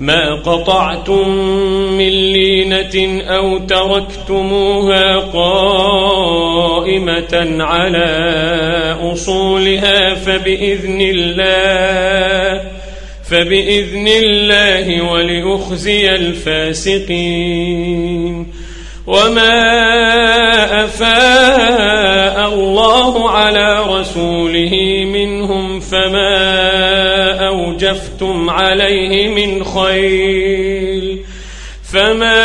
ما قطعتم من لينة أو تركتموها قائمة على أصولها فبإذن الله فبإذن الله وليخزي الفاسقين. وما أفاء أوجفتم عليه من خيل. فما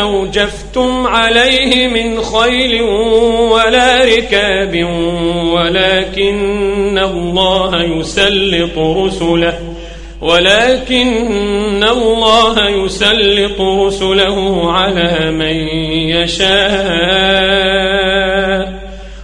أوجفتم عليه من خيل ولا ركاب ولكن الله يسلط رسله ولكن الله يسلط رسله على من يشاء.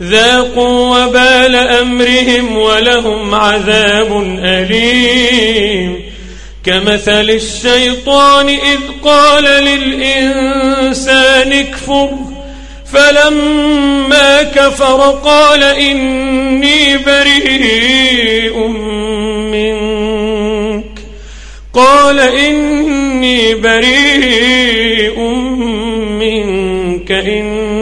ذاقوا وبال أمرهم ولهم عذاب أليم. كمثل الشيطان إذ قال للإنسان اكفر فلما كفر قال إني بريء منك. قال إني بريء منك إني